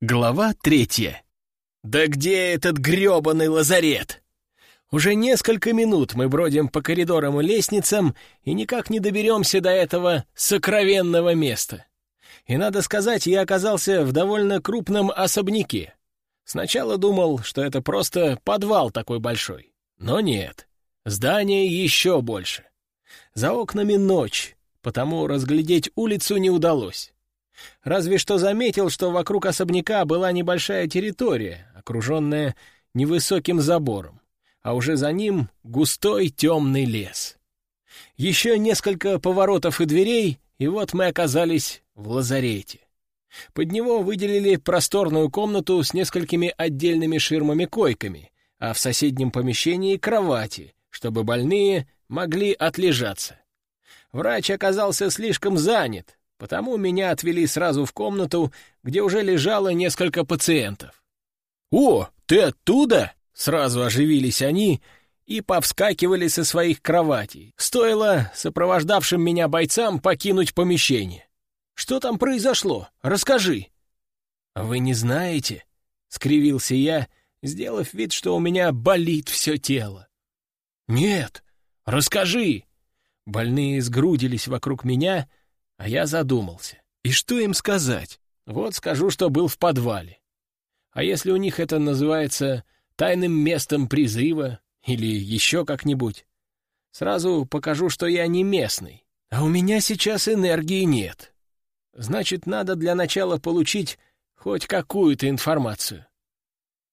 Глава третья. «Да где этот грёбаный лазарет?» Уже несколько минут мы бродим по коридорам и лестницам и никак не доберемся до этого сокровенного места. И, надо сказать, я оказался в довольно крупном особняке. Сначала думал, что это просто подвал такой большой. Но нет, здание еще больше. За окнами ночь, потому разглядеть улицу не удалось. Разве что заметил, что вокруг особняка была небольшая территория, окруженная невысоким забором, а уже за ним густой темный лес. Еще несколько поворотов и дверей, и вот мы оказались в лазарете. Под него выделили просторную комнату с несколькими отдельными ширмами-койками, а в соседнем помещении — кровати, чтобы больные могли отлежаться. Врач оказался слишком занят, Потому меня отвели сразу в комнату, где уже лежало несколько пациентов. «О, ты оттуда?» — сразу оживились они и повскакивали со своих кроватей. Стоило сопровождавшим меня бойцам покинуть помещение. «Что там произошло? Расскажи!» «Вы не знаете?» — скривился я, сделав вид, что у меня болит все тело. «Нет, расскажи!» Больные сгрудились вокруг меня, а я задумался. И что им сказать? Вот скажу, что был в подвале. А если у них это называется тайным местом призыва или еще как-нибудь? Сразу покажу, что я не местный, а у меня сейчас энергии нет. Значит, надо для начала получить хоть какую-то информацию.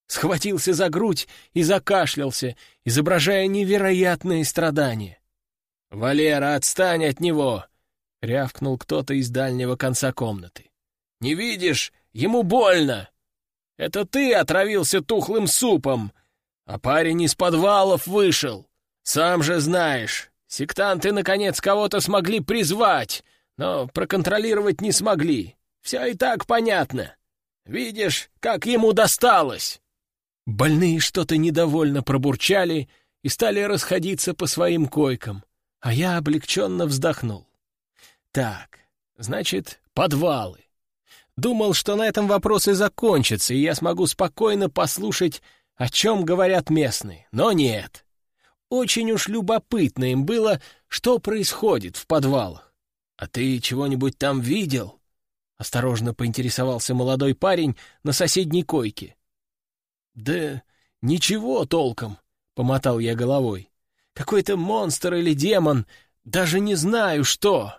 Схватился за грудь и закашлялся, изображая невероятные страдания. «Валера, отстань от него!» — рявкнул кто-то из дальнего конца комнаты. «Не видишь? Ему больно! Это ты отравился тухлым супом, а парень из подвалов вышел. Сам же знаешь, сектанты, наконец, кого-то смогли призвать, но проконтролировать не смогли. Все и так понятно. Видишь, как ему досталось!» Больные что-то недовольно пробурчали и стали расходиться по своим койкам, а я облегченно вздохнул. Так, значит, подвалы. Думал, что на этом вопросы закончатся, и я смогу спокойно послушать, о чем говорят местные, но нет. Очень уж любопытно им было, что происходит в подвалах. «А ты чего-нибудь там видел?» — осторожно поинтересовался молодой парень на соседней койке. «Да ничего толком», — помотал я головой. «Какой-то монстр или демон, даже не знаю что»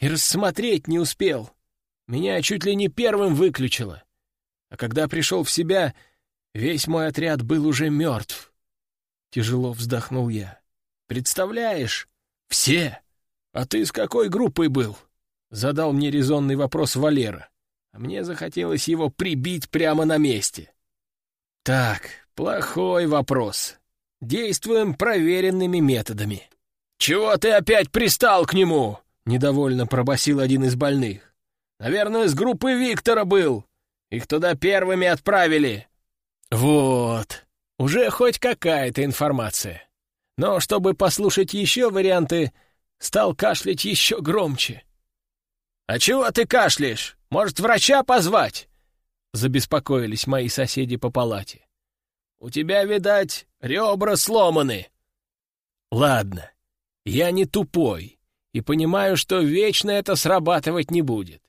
и рассмотреть не успел. Меня чуть ли не первым выключило. А когда пришел в себя, весь мой отряд был уже мертв. Тяжело вздохнул я. «Представляешь? Все! А ты с какой группой был?» Задал мне резонный вопрос Валера. А мне захотелось его прибить прямо на месте. «Так, плохой вопрос. Действуем проверенными методами». «Чего ты опять пристал к нему?» — недовольно пробасил один из больных. «Наверное, с группы Виктора был. Их туда первыми отправили». «Вот, уже хоть какая-то информация. Но чтобы послушать еще варианты, стал кашлять еще громче». «А чего ты кашляешь? Может, врача позвать?» — забеспокоились мои соседи по палате. «У тебя, видать, ребра сломаны». «Ладно, я не тупой и понимаю, что вечно это срабатывать не будет.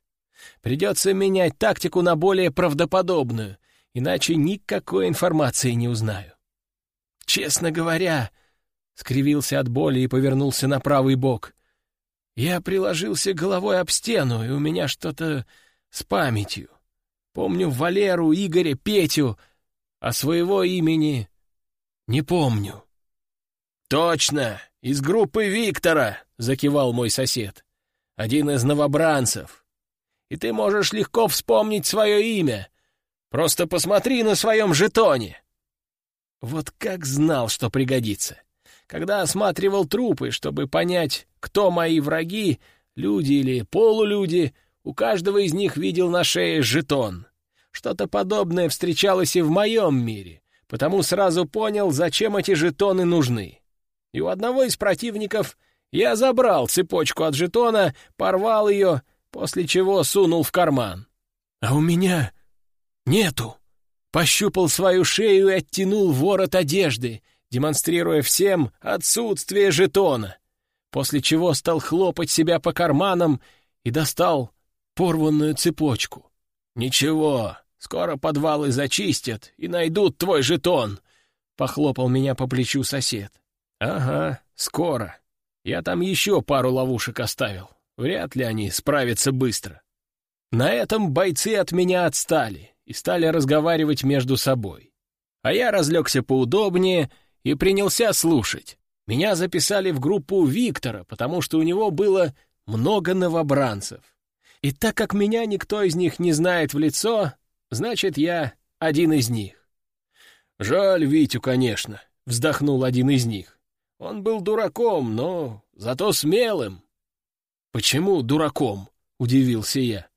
Придется менять тактику на более правдоподобную, иначе никакой информации не узнаю. Честно говоря, скривился от боли и повернулся на правый бок. Я приложился головой об стену, и у меня что-то с памятью. Помню Валеру, Игоря, Петю, а своего имени не помню. «Точно! Из группы Виктора!» — закивал мой сосед. «Один из новобранцев. И ты можешь легко вспомнить свое имя. Просто посмотри на своем жетоне». Вот как знал, что пригодится. Когда осматривал трупы, чтобы понять, кто мои враги, люди или полулюди, у каждого из них видел на шее жетон. Что-то подобное встречалось и в моем мире, потому сразу понял, зачем эти жетоны нужны и у одного из противников я забрал цепочку от жетона, порвал ее, после чего сунул в карман. А у меня Нету. Пощупал свою шею и оттянул ворот одежды, демонстрируя всем отсутствие жетона, после чего стал хлопать себя по карманам и достал порванную цепочку. «Ничего, скоро подвалы зачистят и найдут твой жетон», — похлопал меня по плечу сосед. «Ага, скоро. Я там еще пару ловушек оставил. Вряд ли они справятся быстро». На этом бойцы от меня отстали и стали разговаривать между собой. А я разлегся поудобнее и принялся слушать. Меня записали в группу Виктора, потому что у него было много новобранцев. И так как меня никто из них не знает в лицо, значит, я один из них. «Жаль Витю, конечно», — вздохнул один из них. «Он был дураком, но зато смелым». «Почему дураком?» — удивился я.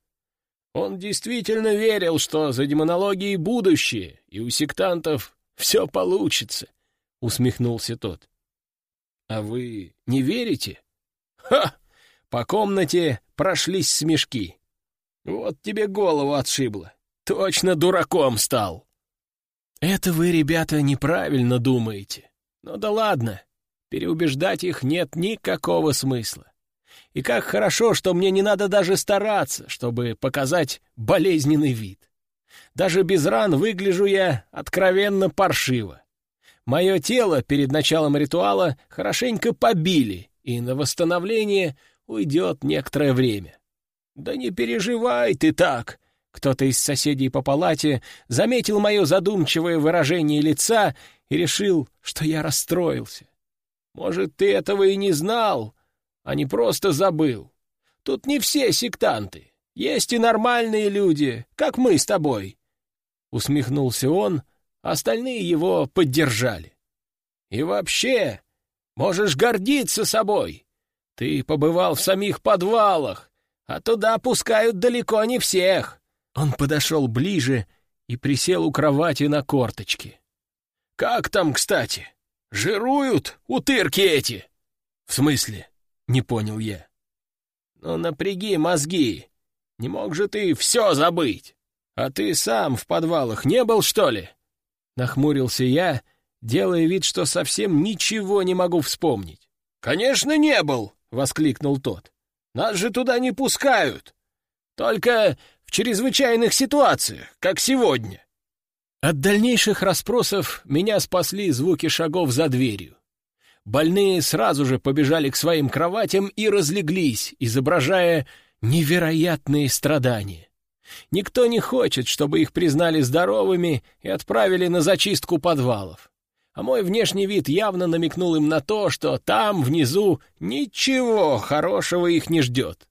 Он действительно верил, что за демонологией будущее, и у сектантов все получится, — усмехнулся тот. — А вы не верите? — Ха! По комнате прошлись смешки. Вот тебе голову отшибло. Точно дураком стал. Это вы, ребята, неправильно думаете. Ну да ладно, переубеждать их нет никакого смысла. И как хорошо, что мне не надо даже стараться, чтобы показать болезненный вид. Даже без ран выгляжу я откровенно паршиво. Мое тело перед началом ритуала хорошенько побили, и на восстановление уйдет некоторое время. «Да не переживай ты так!» Кто-то из соседей по палате заметил мое задумчивое выражение лица и решил, что я расстроился. «Может, ты этого и не знал, а не просто забыл. Тут не все сектанты. Есть и нормальные люди, как мы с тобой. Усмехнулся он, остальные его поддержали. И вообще, можешь гордиться собой. Ты побывал в самих подвалах, а туда пускают далеко не всех. Он подошел ближе и присел у кровати на корточки. «Как там, кстати? Жируют утырки эти?» «В смысле?» — не понял я. «Ну, напряги мозги. Не мог же ты все забыть. А ты сам в подвалах не был, что ли?» Нахмурился я, делая вид, что совсем ничего не могу вспомнить. «Конечно, не был!» — воскликнул тот. «Нас же туда не пускают. Только в чрезвычайных ситуациях, как сегодня». От дальнейших расспросов меня спасли звуки шагов за дверью. Больные сразу же побежали к своим кроватям и разлеглись, изображая невероятные страдания. Никто не хочет, чтобы их признали здоровыми и отправили на зачистку подвалов. А мой внешний вид явно намекнул им на то, что там, внизу, ничего хорошего их не ждет.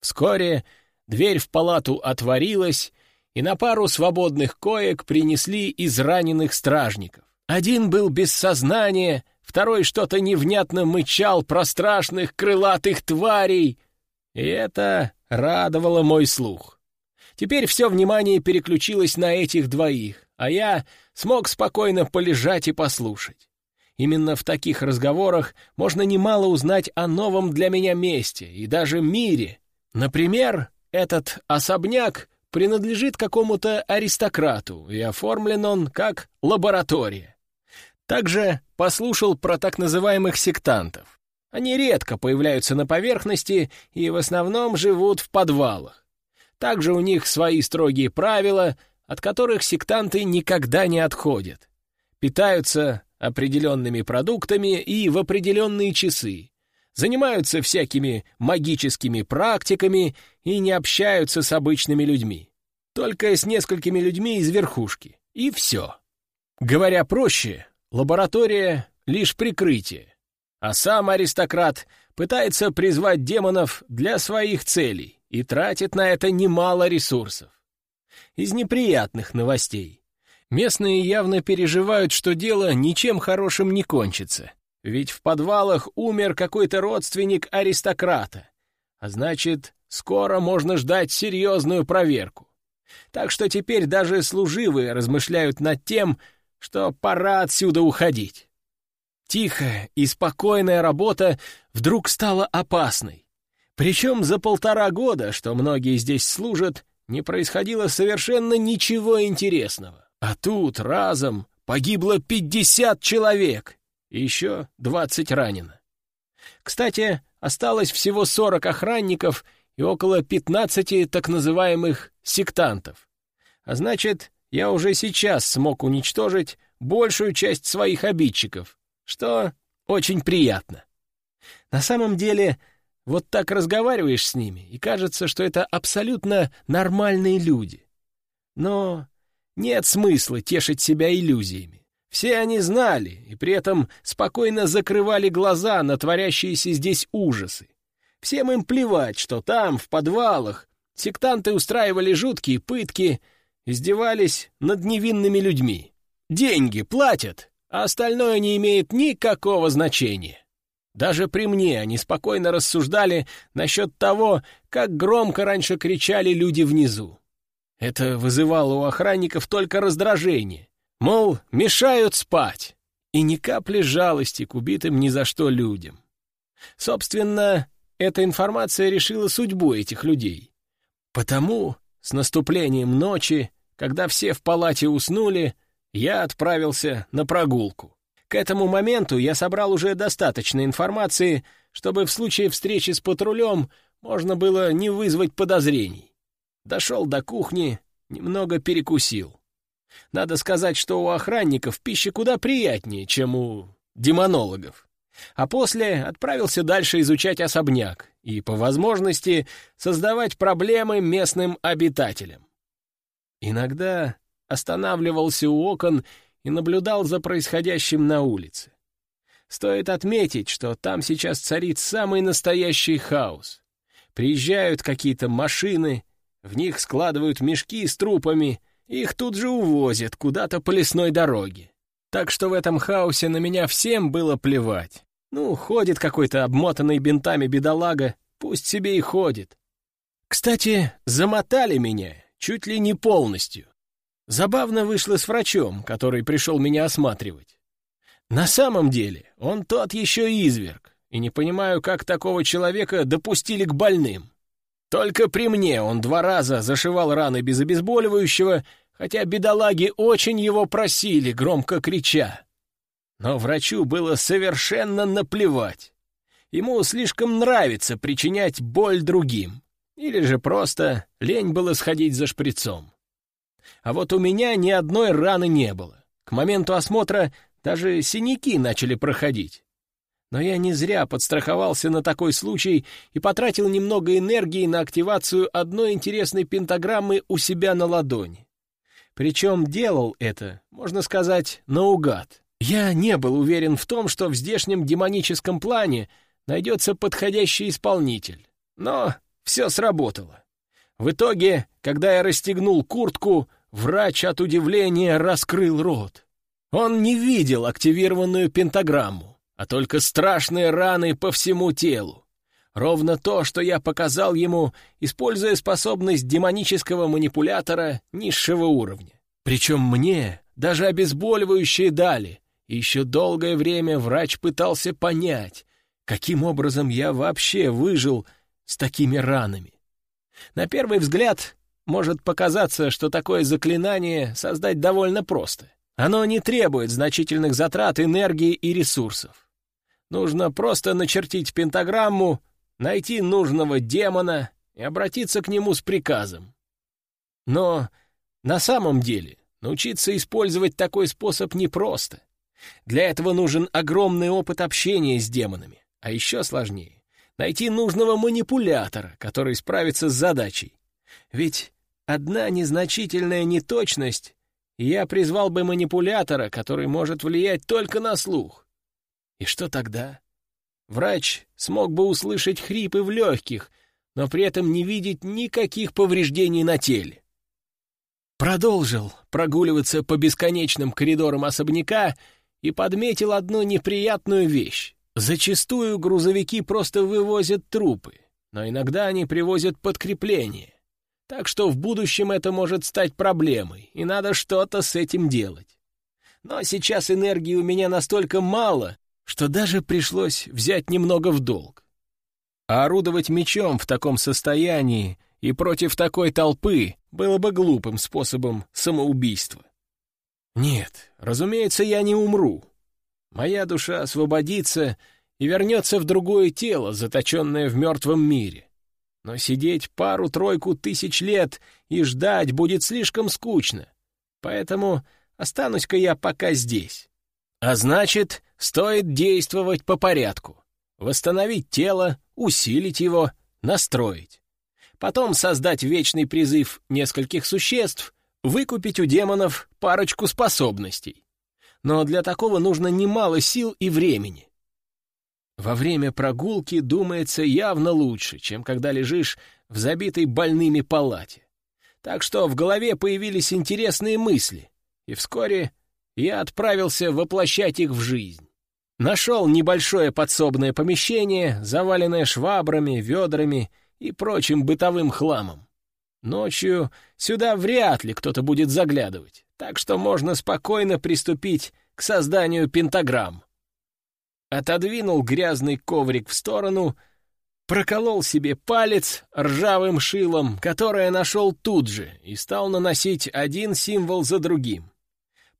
Вскоре дверь в палату отворилась, и на пару свободных коек принесли израненных стражников. Один был без сознания, второй что-то невнятно мычал про страшных крылатых тварей. И это радовало мой слух. Теперь все внимание переключилось на этих двоих, а я смог спокойно полежать и послушать. Именно в таких разговорах можно немало узнать о новом для меня месте и даже мире. Например, этот особняк принадлежит какому-то аристократу, и оформлен он как лаборатория. Также послушал про так называемых сектантов. Они редко появляются на поверхности и в основном живут в подвалах. Также у них свои строгие правила, от которых сектанты никогда не отходят. Питаются определенными продуктами и в определенные часы, занимаются всякими магическими практиками и не общаются с обычными людьми. Только с несколькими людьми из верхушки. И все. Говоря проще, Лаборатория — лишь прикрытие, а сам аристократ пытается призвать демонов для своих целей и тратит на это немало ресурсов. Из неприятных новостей. Местные явно переживают, что дело ничем хорошим не кончится, ведь в подвалах умер какой-то родственник аристократа, а значит, скоро можно ждать серьезную проверку. Так что теперь даже служивые размышляют над тем, что пора отсюда уходить. Тихая и спокойная работа вдруг стала опасной. Причем за полтора года, что многие здесь служат, не происходило совершенно ничего интересного. А тут разом погибло 50 человек, и еще 20 ранено. Кстати, осталось всего 40 охранников и около 15 так называемых сектантов. А значит, я уже сейчас смог уничтожить большую часть своих обидчиков, что очень приятно. На самом деле, вот так разговариваешь с ними, и кажется, что это абсолютно нормальные люди. Но нет смысла тешить себя иллюзиями. Все они знали и при этом спокойно закрывали глаза на творящиеся здесь ужасы. Всем им плевать, что там, в подвалах, сектанты устраивали жуткие пытки, издевались над невинными людьми. Деньги платят, а остальное не имеет никакого значения. Даже при мне они спокойно рассуждали насчет того, как громко раньше кричали люди внизу. Это вызывало у охранников только раздражение. Мол, мешают спать. И ни капли жалости к убитым ни за что людям. Собственно, эта информация решила судьбу этих людей. Потому с наступлением ночи, когда все в палате уснули, я отправился на прогулку. К этому моменту я собрал уже достаточно информации, чтобы в случае встречи с патрулем можно было не вызвать подозрений. Дошел до кухни, немного перекусил. Надо сказать, что у охранников пища куда приятнее, чем у демонологов. А после отправился дальше изучать особняк и, по возможности, создавать проблемы местным обитателям. Иногда останавливался у окон и наблюдал за происходящим на улице. Стоит отметить, что там сейчас царит самый настоящий хаос. Приезжают какие-то машины, в них складывают мешки с трупами, их тут же увозят куда-то по лесной дороге. Так что в этом хаосе на меня всем было плевать. Ну, ходит какой-то обмотанный бинтами бедолага, пусть себе и ходит. Кстати, замотали меня чуть ли не полностью. Забавно вышло с врачом, который пришел меня осматривать. На самом деле он тот еще изверг, и не понимаю, как такого человека допустили к больным. Только при мне он два раза зашивал раны без обезболивающего, хотя бедолаги очень его просили, громко крича. Но врачу было совершенно наплевать. Ему слишком нравится причинять боль другим. Или же просто лень было сходить за шприцом. А вот у меня ни одной раны не было. К моменту осмотра даже синяки начали проходить. Но я не зря подстраховался на такой случай и потратил немного энергии на активацию одной интересной пентаграммы у себя на ладони. Причем делал это, можно сказать, наугад. Я не был уверен в том, что в здешнем демоническом плане найдется подходящий исполнитель. Но все сработало. В итоге, когда я расстегнул куртку, Врач от удивления раскрыл рот. Он не видел активированную пентаграмму, а только страшные раны по всему телу. Ровно то, что я показал ему, используя способность демонического манипулятора низшего уровня. Причем мне даже обезболивающие дали. Еще долгое время врач пытался понять, каким образом я вообще выжил с такими ранами. На первый взгляд может показаться, что такое заклинание создать довольно просто. Оно не требует значительных затрат энергии и ресурсов. Нужно просто начертить пентаграмму, найти нужного демона и обратиться к нему с приказом. Но на самом деле научиться использовать такой способ непросто. Для этого нужен огромный опыт общения с демонами, а еще сложнее — найти нужного манипулятора, который справится с задачей. Ведь одна незначительная неточность, я призвал бы манипулятора, который может влиять только на слух. И что тогда? Врач смог бы услышать хрипы в легких, но при этом не видеть никаких повреждений на теле. Продолжил прогуливаться по бесконечным коридорам особняка и подметил одну неприятную вещь. Зачастую грузовики просто вывозят трупы, но иногда они привозят подкрепление. Так что в будущем это может стать проблемой, и надо что-то с этим делать. Но сейчас энергии у меня настолько мало, что даже пришлось взять немного в долг. А орудовать мечом в таком состоянии и против такой толпы было бы глупым способом самоубийства. Нет, разумеется, я не умру. Моя душа освободится и вернется в другое тело, заточенное в мертвом мире. Но сидеть пару-тройку тысяч лет и ждать будет слишком скучно. Поэтому останусь-ка я пока здесь. А значит, стоит действовать по порядку. Восстановить тело, усилить его, настроить. Потом создать вечный призыв нескольких существ, выкупить у демонов парочку способностей. Но для такого нужно немало сил и времени. Во время прогулки думается явно лучше, чем когда лежишь в забитой больными палате. Так что в голове появились интересные мысли, и вскоре я отправился воплощать их в жизнь. Нашел небольшое подсобное помещение, заваленное швабрами, ведрами и прочим бытовым хламом. Ночью сюда вряд ли кто-то будет заглядывать, так что можно спокойно приступить к созданию пентаграмм отодвинул грязный коврик в сторону, проколол себе палец ржавым шилом, которое нашел тут же, и стал наносить один символ за другим.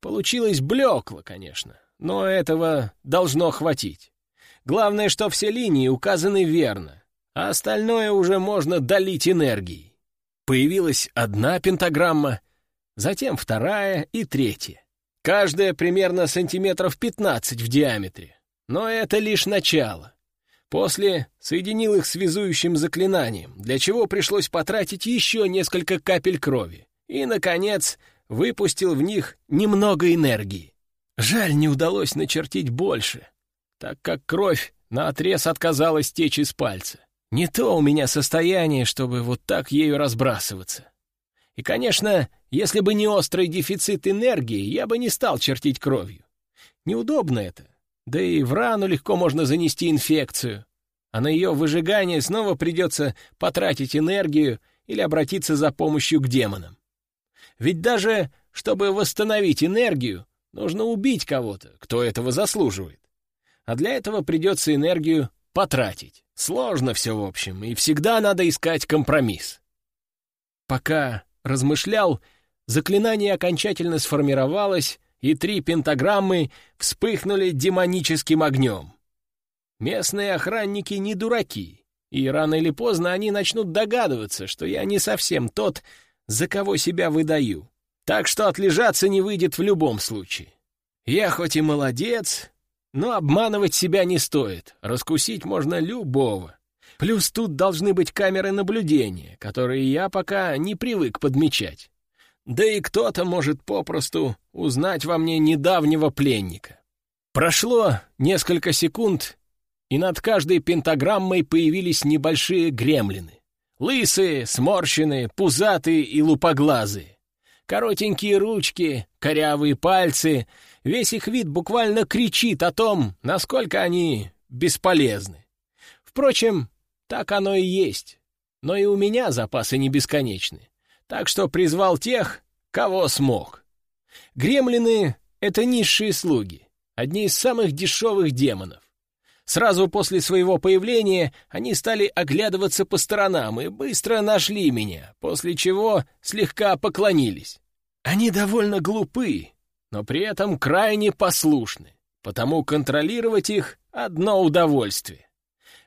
Получилось блекло, конечно, но этого должно хватить. Главное, что все линии указаны верно, а остальное уже можно долить энергией. Появилась одна пентаграмма, затем вторая и третья. Каждая примерно сантиметров 15 в диаметре. Но это лишь начало. После соединил их связующим заклинанием, для чего пришлось потратить еще несколько капель крови. И, наконец, выпустил в них немного энергии. Жаль, не удалось начертить больше, так как кровь наотрез отказалась течь из пальца. Не то у меня состояние, чтобы вот так ею разбрасываться. И, конечно, если бы не острый дефицит энергии, я бы не стал чертить кровью. Неудобно это. Да и в рану легко можно занести инфекцию, а на ее выжигание снова придется потратить энергию или обратиться за помощью к демонам. Ведь даже чтобы восстановить энергию, нужно убить кого-то, кто этого заслуживает. А для этого придется энергию потратить. Сложно все в общем, и всегда надо искать компромисс. Пока размышлял, заклинание окончательно сформировалось и три пентаграммы вспыхнули демоническим огнем. Местные охранники не дураки, и рано или поздно они начнут догадываться, что я не совсем тот, за кого себя выдаю. Так что отлежаться не выйдет в любом случае. Я хоть и молодец, но обманывать себя не стоит, раскусить можно любого. Плюс тут должны быть камеры наблюдения, которые я пока не привык подмечать. Да и кто-то может попросту узнать во мне недавнего пленника. Прошло несколько секунд, и над каждой пентаграммой появились небольшие гремлины. Лысые, сморщенные, пузатые и лупоглазые. Коротенькие ручки, корявые пальцы. Весь их вид буквально кричит о том, насколько они бесполезны. Впрочем, так оно и есть. Но и у меня запасы не бесконечны так что призвал тех, кого смог. Гремлины — это низшие слуги, одни из самых дешевых демонов. Сразу после своего появления они стали оглядываться по сторонам и быстро нашли меня, после чего слегка поклонились. Они довольно глупы, но при этом крайне послушны, потому контролировать их — одно удовольствие.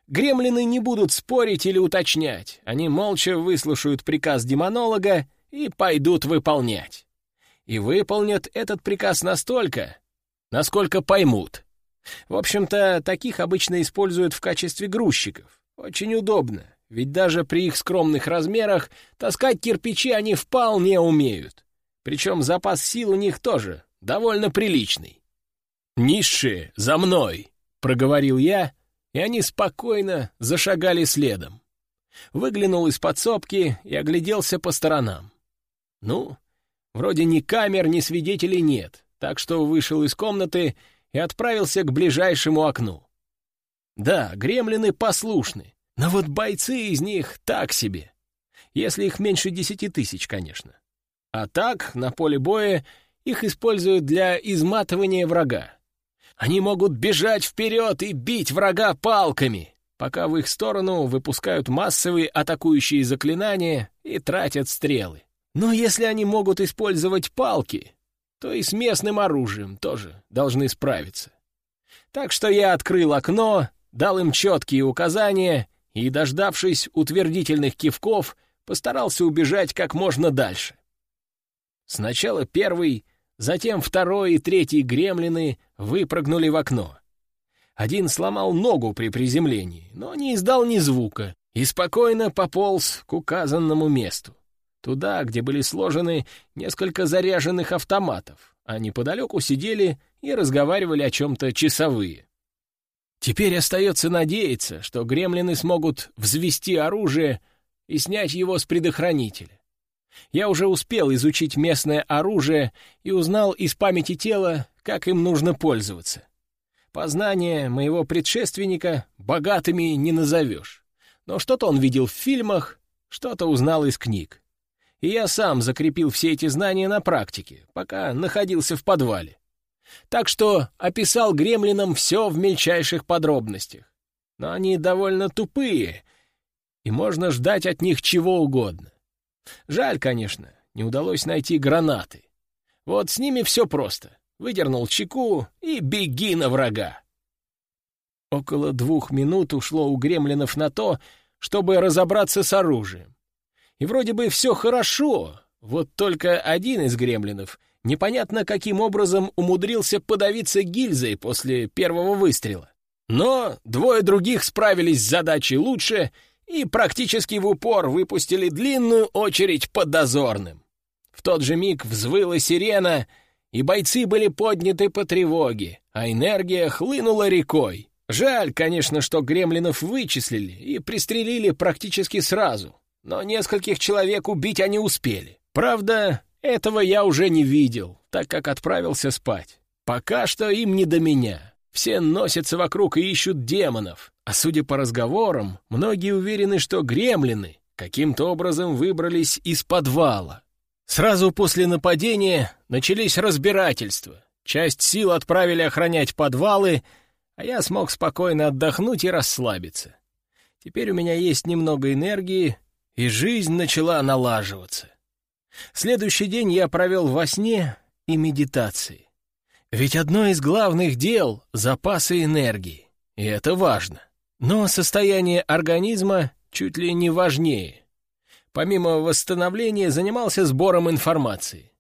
Гремлины не будут спорить или уточнять, они молча выслушают приказ демонолога и пойдут выполнять. И выполнят этот приказ настолько, насколько поймут. В общем-то, таких обычно используют в качестве грузчиков. Очень удобно, ведь даже при их скромных размерах таскать кирпичи они вполне умеют. Причем запас сил у них тоже довольно приличный. «Низшие, за мной!» — проговорил я, и они спокойно зашагали следом. Выглянул из подсобки и огляделся по сторонам. Ну, вроде ни камер, ни свидетелей нет, так что вышел из комнаты и отправился к ближайшему окну. Да, гремлины послушны, но вот бойцы из них так себе. Если их меньше десяти тысяч, конечно. А так, на поле боя их используют для изматывания врага. Они могут бежать вперед и бить врага палками. пока в их сторону выпускают массовые атакующие заклинания и тратят стрелы. Но если они могут использовать палки, то и с местным оружием тоже должны справиться. Так что я открыл окно, дал им четкие указания и, дождавшись утвердительных кивков, постарался убежать как можно дальше. Сначала первый, затем второй и третий гремлины выпрыгнули в окно. Один сломал ногу при приземлении, но не издал ни звука и спокойно пополз к указанному месту. Туда, где были сложены несколько заряженных автоматов, а неподалеку сидели и разговаривали о чем-то часовые. Теперь остается надеяться, что гремлины смогут взвести оружие и снять его с предохранителя. Я уже успел изучить местное оружие и узнал из памяти тела, как им нужно пользоваться. Познания моего предшественника богатыми не назовешь. Но что-то он видел в фильмах, что-то узнал из книг. И я сам закрепил все эти знания на практике, пока находился в подвале. Так что описал гремлинам все в мельчайших подробностях. Но они довольно тупые, и можно ждать от них чего угодно. Жаль, конечно, не удалось найти гранаты. Вот с ними все просто. Выдернул чеку и беги на врага. Около двух минут ушло у гремлинов на то, чтобы разобраться с оружием. И вроде бы все хорошо, вот только один из гремлинов непонятно каким образом умудрился подавиться гильзой после первого выстрела. Но двое других справились с задачей лучше и практически в упор выпустили длинную очередь по дозорным. В тот же миг взвыла сирена, и бойцы были подняты по тревоге, а энергия хлынула рекой. Жаль, конечно, что гремлинов вычислили и пристрелили практически сразу, но нескольких человек убить они успели. Правда, этого я уже не видел, так как отправился спать. Пока что им не до меня. Все носятся вокруг и ищут демонов. А судя по разговорам, многие уверены, что гремлины каким-то образом выбрались из подвала. Сразу после нападения начались разбирательства. Часть сил отправили охранять подвалы, а я смог спокойно отдохнуть и расслабиться. Теперь у меня есть немного энергии, и жизнь начала налаживаться. Следующий день я провел во сне и медитации. Ведь одно из главных дел — запасы энергии, и это важно. Но состояние организма чуть ли не важнее. Помимо восстановления занимался сбором информации.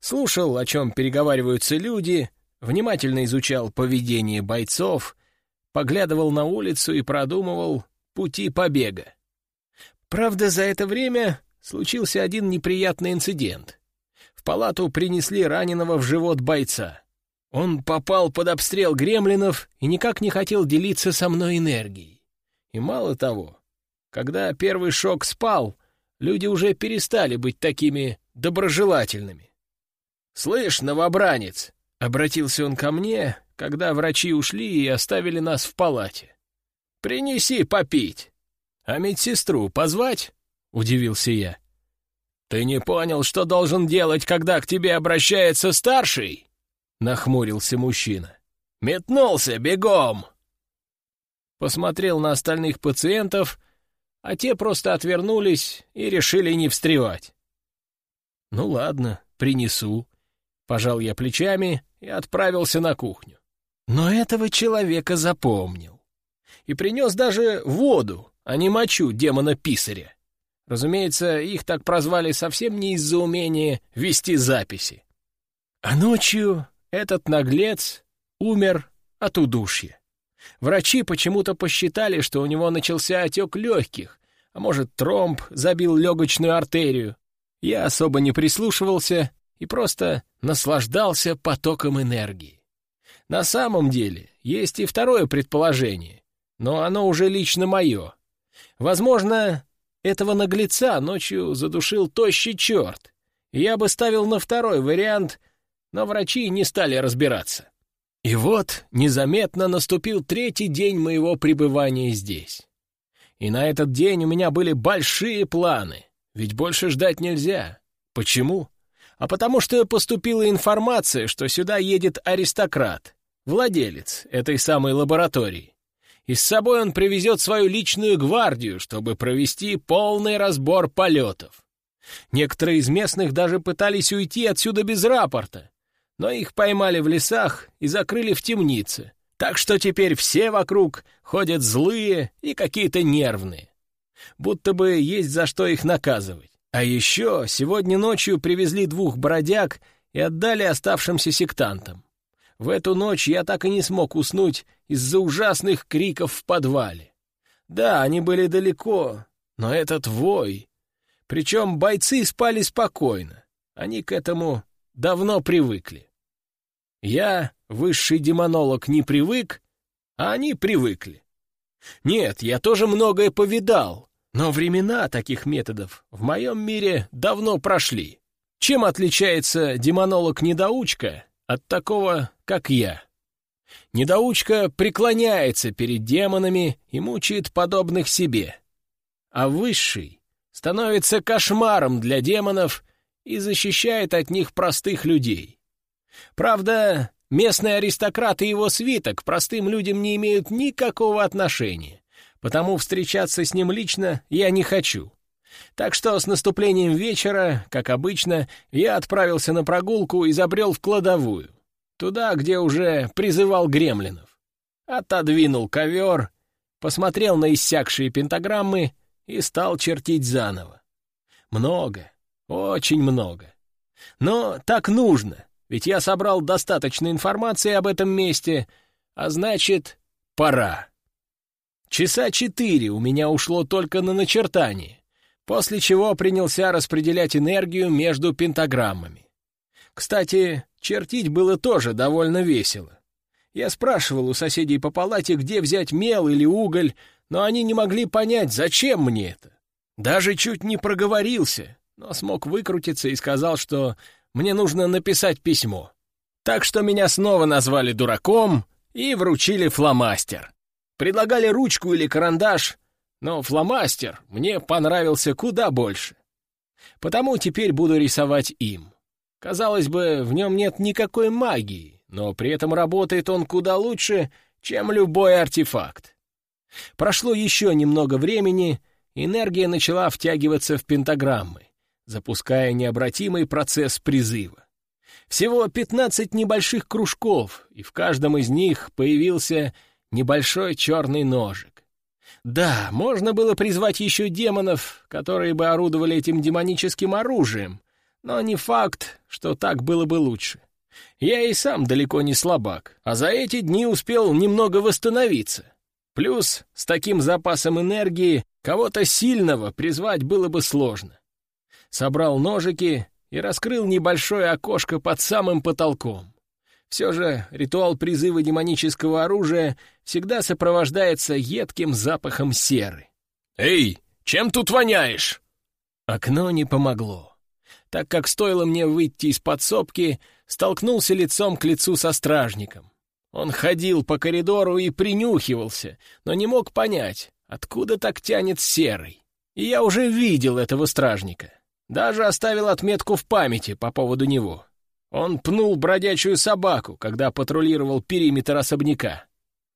Слушал, о чем переговариваются люди, внимательно изучал поведение бойцов, поглядывал на улицу и продумывал пути побега. Правда, за это время случился один неприятный инцидент. В палату принесли раненого в живот бойца. Он попал под обстрел гремлинов и никак не хотел делиться со мной энергией. И мало того, когда первый шок спал, люди уже перестали быть такими доброжелательными. «Слышь, новобранец!» — обратился он ко мне, когда врачи ушли и оставили нас в палате. «Принеси попить!» «А медсестру позвать?» — удивился я. «Ты не понял, что должен делать, когда к тебе обращается старший?» — нахмурился мужчина. «Метнулся бегом!» Посмотрел на остальных пациентов, а те просто отвернулись и решили не встревать. «Ну ладно, принесу», — пожал я плечами и отправился на кухню. Но этого человека запомнил. И принес даже воду, а не мочу демона-писаря. Разумеется, их так прозвали совсем не из-за умения вести записи. А ночью этот наглец умер от удушья. Врачи почему-то посчитали, что у него начался отек легких, а может, тромб забил легочную артерию. Я особо не прислушивался и просто наслаждался потоком энергии. На самом деле, есть и второе предположение, но оно уже лично мое. Возможно, этого наглеца ночью задушил тощий черт. Я бы ставил на второй вариант, но врачи не стали разбираться. И вот незаметно наступил третий день моего пребывания здесь. И на этот день у меня были большие планы, ведь больше ждать нельзя. Почему? А потому что поступила информация, что сюда едет аристократ, владелец этой самой лаборатории. И с собой он привезет свою личную гвардию, чтобы провести полный разбор полетов. Некоторые из местных даже пытались уйти отсюда без рапорта, но их поймали в лесах и закрыли в темнице, так что теперь все вокруг ходят злые и какие-то нервные. Будто бы есть за что их наказывать. А еще сегодня ночью привезли двух бродяг и отдали оставшимся сектантам. В эту ночь я так и не смог уснуть из-за ужасных криков в подвале. Да, они были далеко, но этот вой... Причем бойцы спали спокойно. Они к этому давно привыкли. Я, высший демонолог, не привык, а они привыкли. Нет, я тоже многое повидал, но времена таких методов в моем мире давно прошли. Чем отличается демонолог-недоучка от такого, как я? Недоучка преклоняется перед демонами и мучает подобных себе. А высший становится кошмаром для демонов и защищает от них простых людей. Правда, местные аристократы и его свиток простым людям не имеют никакого отношения, потому встречаться с ним лично я не хочу. Так что с наступлением вечера, как обычно, я отправился на прогулку и забрел в кладовую, туда, где уже призывал гремлинов. Отодвинул ковер, посмотрел на иссякшие пентаграммы и стал чертить заново. Много, очень много. Но так нужно, ведь я собрал достаточно информации об этом месте, а значит, пора. Часа четыре у меня ушло только на начертание, после чего принялся распределять энергию между пентаграммами. Кстати, чертить было тоже довольно весело. Я спрашивал у соседей по палате, где взять мел или уголь, но они не могли понять, зачем мне это. Даже чуть не проговорился, но смог выкрутиться и сказал, что мне нужно написать письмо. Так что меня снова назвали дураком и вручили фломастер. Предлагали ручку или карандаш, но фломастер мне понравился куда больше. Потому теперь буду рисовать им. Казалось бы, в нем нет никакой магии, но при этом работает он куда лучше, чем любой артефакт. Прошло еще немного времени, энергия начала втягиваться в пентаграммы запуская необратимый процесс призыва. Всего 15 небольших кружков, и в каждом из них появился небольшой черный ножик. Да, можно было призвать еще демонов, которые бы орудовали этим демоническим оружием, но не факт, что так было бы лучше. Я и сам далеко не слабак, а за эти дни успел немного восстановиться. Плюс с таким запасом энергии кого-то сильного призвать было бы сложно собрал ножики и раскрыл небольшое окошко под самым потолком. Все же ритуал призыва демонического оружия всегда сопровождается едким запахом серы. «Эй, чем тут воняешь?» Окно не помогло, так как стоило мне выйти из подсобки, столкнулся лицом к лицу со стражником. Он ходил по коридору и принюхивался, но не мог понять, откуда так тянет серый. И я уже видел этого стражника. Даже оставил отметку в памяти по поводу него. Он пнул бродячую собаку, когда патрулировал периметр особняка.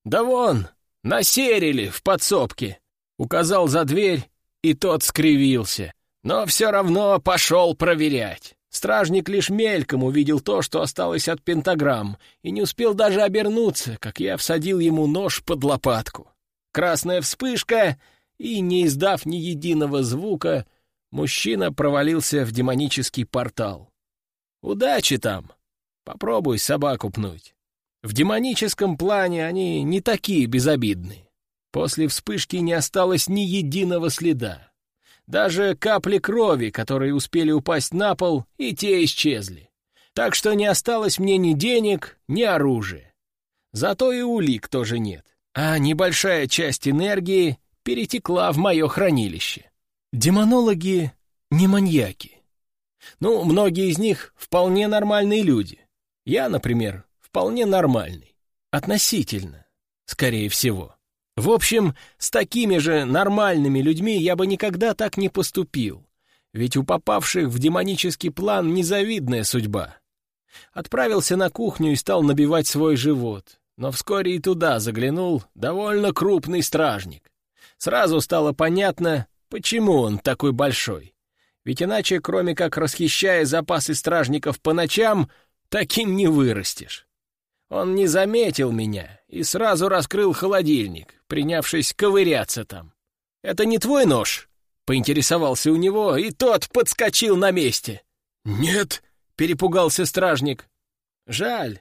«Да вон, насерили в подсобке!» Указал за дверь, и тот скривился. Но все равно пошел проверять. Стражник лишь мельком увидел то, что осталось от пентаграмм, и не успел даже обернуться, как я всадил ему нож под лопатку. Красная вспышка, и, не издав ни единого звука, мужчина провалился в демонический портал. «Удачи там! Попробуй собаку пнуть. В демоническом плане они не такие безобидные. После вспышки не осталось ни единого следа. Даже капли крови, которые успели упасть на пол, и те исчезли. Так что не осталось мне ни денег, ни оружия. Зато и улик тоже нет. А небольшая часть энергии перетекла в мое хранилище. Демонологи не маньяки. Ну, многие из них вполне нормальные люди. Я, например, вполне нормальный. Относительно, скорее всего. В общем, с такими же нормальными людьми я бы никогда так не поступил. Ведь у попавших в демонический план незавидная судьба. Отправился на кухню и стал набивать свой живот. но вскоре и туда заглянул довольно крупный стражник. Сразу стало понятно, почему он такой большой. Ведь иначе, кроме как расхищая запасы стражников по ночам, таким не вырастешь. Он не заметил меня и сразу раскрыл холодильник, принявшись ковыряться там. «Это не твой нож?» — поинтересовался у него, и тот подскочил на месте. «Нет», — перепугался стражник. «Жаль».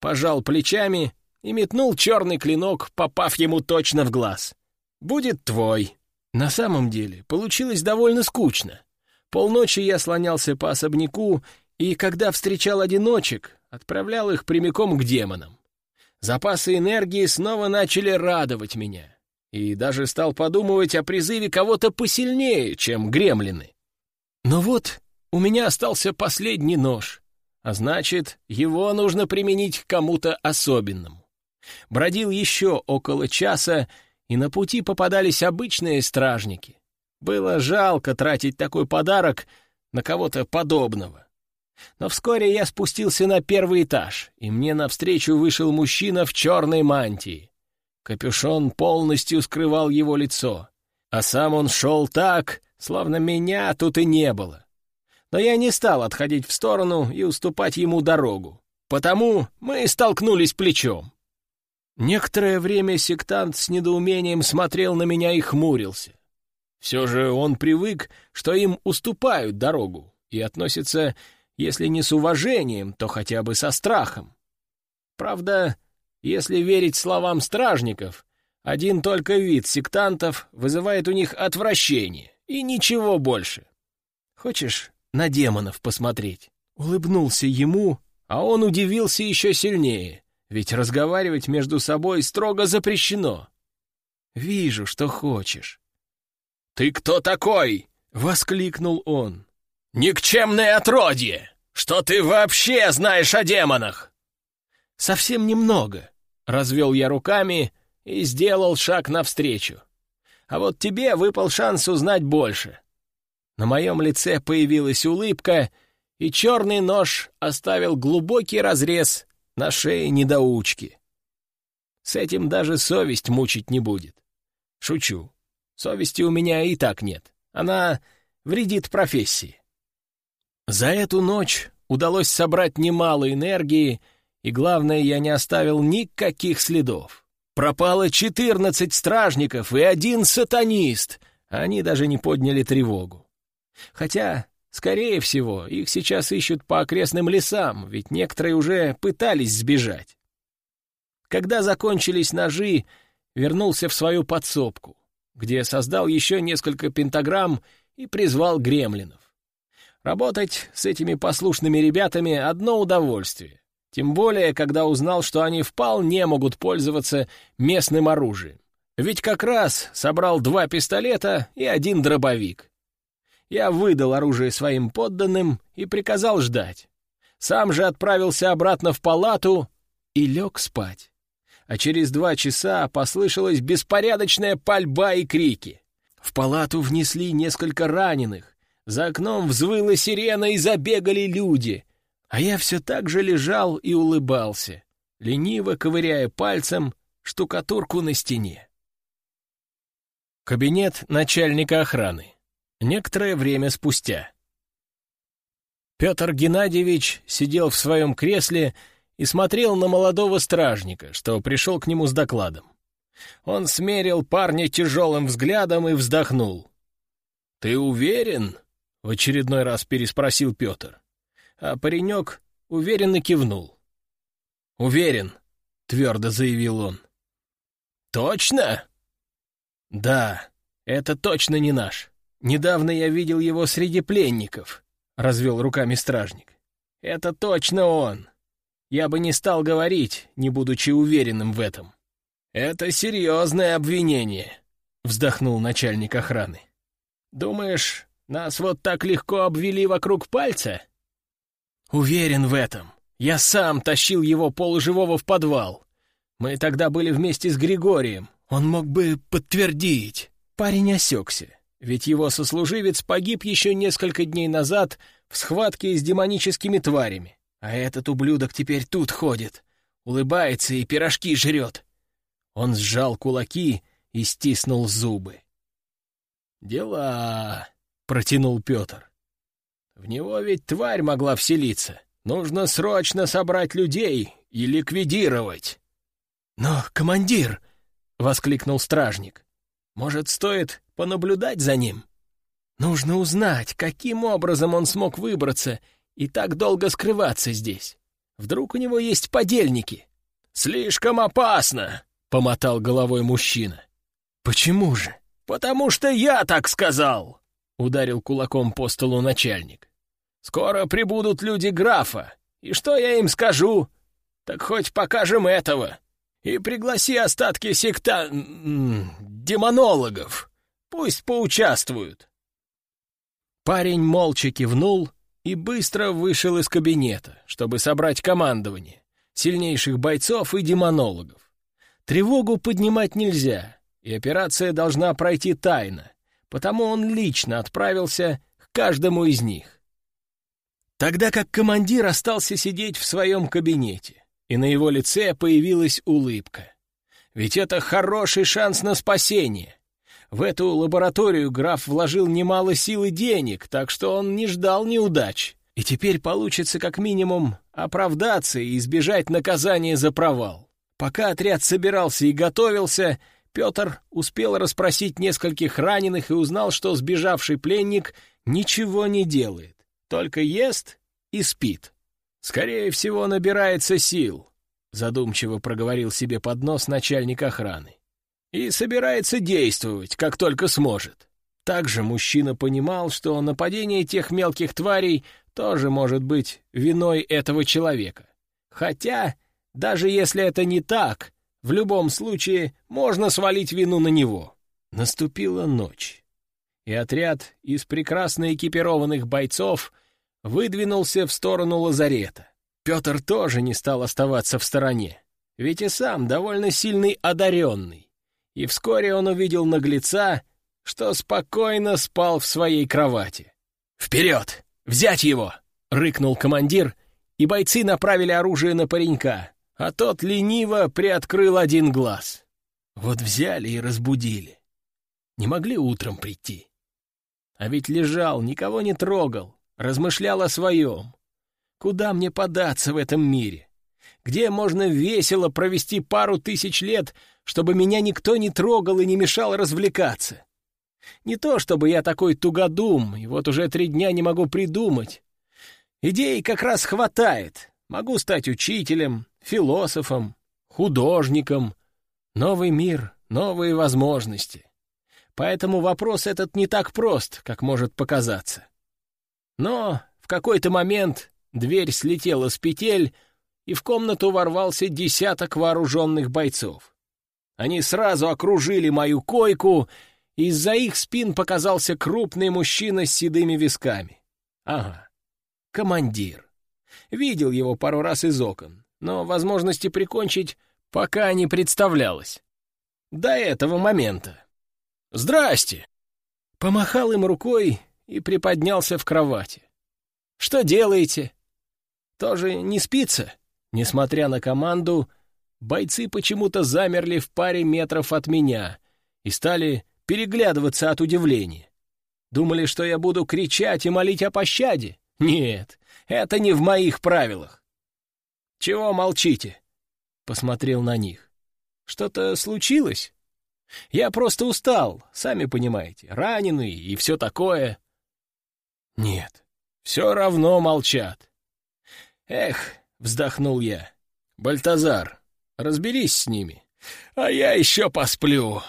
Пожал плечами и метнул черный клинок, попав ему точно в глаз. «Будет твой». На самом деле получилось довольно скучно. Полночи я слонялся по особняку, и когда встречал одиночек, отправлял их прямиком к демонам. Запасы энергии снова начали радовать меня, и даже стал подумывать о призыве кого-то посильнее, чем гремлины. Но вот у меня остался последний нож, а значит, его нужно применить к кому-то особенному. Бродил еще около часа, и на пути попадались обычные стражники. Было жалко тратить такой подарок на кого-то подобного. Но вскоре я спустился на первый этаж, и мне навстречу вышел мужчина в черной мантии. Капюшон полностью скрывал его лицо, а сам он шел так, словно меня тут и не было. Но я не стал отходить в сторону и уступать ему дорогу, потому мы столкнулись плечом. Некоторое время сектант с недоумением смотрел на меня и хмурился. Все же он привык, что им уступают дорогу, и относится если не с уважением, то хотя бы со страхом. Правда, если верить словам стражников, один только вид сектантов вызывает у них отвращение, и ничего больше. Хочешь на демонов посмотреть?» Улыбнулся ему, а он удивился еще сильнее, ведь разговаривать между собой строго запрещено. «Вижу, что хочешь». «Ты кто такой?» — воскликнул он. «Никчемное отродье! Что ты вообще знаешь о демонах?» «Совсем немного», — развел я руками и сделал шаг навстречу. «А вот тебе выпал шанс узнать больше». На моем лице появилась улыбка, и черный нож оставил глубокий разрез на шее недоучки. С этим даже совесть мучить не будет. Шучу. Совести у меня и так нет. Она вредит профессии. За эту ночь удалось собрать немало энергии, и, главное, я не оставил никаких следов. Пропало четырнадцать стражников и один сатанист, они даже не подняли тревогу. Хотя, скорее всего, их сейчас ищут по окрестным лесам, ведь некоторые уже пытались сбежать. Когда закончились ножи, вернулся в свою подсобку, где создал еще несколько пентаграмм и призвал гремлинов. Работать с этими послушными ребятами — одно удовольствие. Тем более, когда узнал, что они вполне могут пользоваться местным оружием. Ведь как раз собрал два пистолета и один дробовик. Я выдал оружие своим подданным и приказал ждать. Сам же отправился обратно в палату и лег спать. А через два часа послышалась беспорядочная пальба и крики. В палату внесли несколько раненых, за окном взвыла сирена и забегали люди, а я все так же лежал и улыбался, лениво ковыряя пальцем штукатурку на стене. Кабинет начальника охраны. Некоторое время спустя. Петр Геннадьевич сидел в своем кресле и смотрел на молодого стражника, что пришел к нему с докладом. Он смерил парня тяжелым взглядом и вздохнул. «Ты уверен?» — в очередной раз переспросил Петр. А паренек уверенно кивнул. «Уверен», — твердо заявил он. «Точно?» «Да, это точно не наш. Недавно я видел его среди пленников», — развел руками стражник. «Это точно он. Я бы не стал говорить, не будучи уверенным в этом». «Это серьезное обвинение», — вздохнул начальник охраны. «Думаешь, нас вот так легко обвели вокруг пальца? Уверен в этом. Я сам тащил его полуживого в подвал. Мы тогда были вместе с Григорием. Он мог бы подтвердить. Парень осекся, ведь его сослуживец погиб еще несколько дней назад в схватке с демоническими тварями. А этот ублюдок теперь тут ходит. улыбается и пирожки жрет. Он сжал кулаки и стиснул зубы. «Дела», — протянул Петр. «В него ведь тварь могла вселиться. Нужно срочно собрать людей и ликвидировать». «Но, командир!» — воскликнул стражник. «Может, стоит понаблюдать за ним? Нужно узнать, каким образом он смог выбраться и так долго скрываться здесь. Вдруг у него есть подельники?» «Слишком опасно!» — помотал головой мужчина. «Почему же?» «Потому что я так сказал!» — ударил кулаком по столу начальник. «Скоро прибудут люди графа, и что я им скажу? Так хоть покажем этого!» и пригласи остатки секта... демонологов. Пусть поучаствуют». Парень молча кивнул и быстро вышел из кабинета, чтобы собрать командование, сильнейших бойцов и демонологов. Тревогу поднимать нельзя, и операция должна пройти тайно, потому он лично отправился к каждому из них. Тогда как командир остался сидеть в своем кабинете, и на его лице появилась улыбка. Ведь это хороший шанс на спасение. В эту лабораторию граф вложил немало сил и денег, так что он не ждал неудач. И теперь получится как минимум оправдаться и избежать наказания за провал. Пока отряд собирался и готовился, Петр успел расспросить нескольких раненых и узнал, что сбежавший пленник ничего не делает, только ест и спит. «Скорее всего, набирается сил», — задумчиво проговорил себе под нос начальник охраны. «И собирается действовать, как только сможет». Также мужчина понимал, что нападение тех мелких тварей тоже может быть виной этого человека. Хотя, даже если это не так, в любом случае можно свалить вину на него. Наступила ночь, и отряд из прекрасно экипированных бойцов — выдвинулся в сторону лазарета. Петр тоже не стал оставаться в стороне, ведь и сам довольно сильный одаренный. И вскоре он увидел наглеца, что спокойно спал в своей кровати. «Вперед! Взять его!» — рыкнул командир, и бойцы направили оружие на паренька, а тот лениво приоткрыл один глаз. Вот взяли и разбудили. Не могли утром прийти. А ведь лежал, никого не трогал, размышлял о своем. Куда мне податься в этом мире? Где можно весело провести пару тысяч лет, чтобы меня никто не трогал и не мешал развлекаться? Не то, чтобы я такой тугодум, и вот уже три дня не могу придумать. Идей как раз хватает. Могу стать учителем, философом, художником. Новый мир, новые возможности. Поэтому вопрос этот не так прост, как может показаться. Но в какой-то момент дверь слетела с петель, и в комнату ворвался десяток вооруженных бойцов. Они сразу окружили мою койку, и из-за их спин показался крупный мужчина с седыми висками. Ага, командир. Видел его пару раз из окон, но возможности прикончить пока не представлялось. До этого момента. «Здрасте!» Помахал им рукой и приподнялся в кровати. «Что делаете?» «Тоже не спится?» Несмотря на команду, бойцы почему-то замерли в паре метров от меня и стали переглядываться от удивления. Думали, что я буду кричать и молить о пощаде? Нет, это не в моих правилах. «Чего молчите?» Посмотрел на них. «Что-то случилось?» «Я просто устал, сами понимаете, раненый и все такое». Нет, все равно молчат. Эх, вздохнул я. Бальтазар, разберись с ними, а я еще посплю.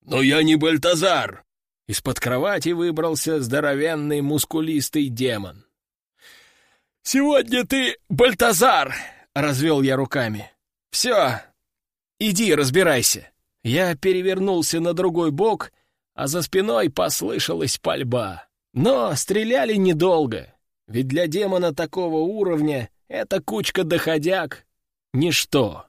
Но я не Бальтазар. Из-под кровати выбрался здоровенный мускулистый демон. «Сегодня ты Бальтазар!» — развел я руками. «Все, иди разбирайся». Я перевернулся на другой бок, а за спиной послышалась пальба. Но стреляли недолго, ведь для демона такого уровня эта кучка доходяг — ничто.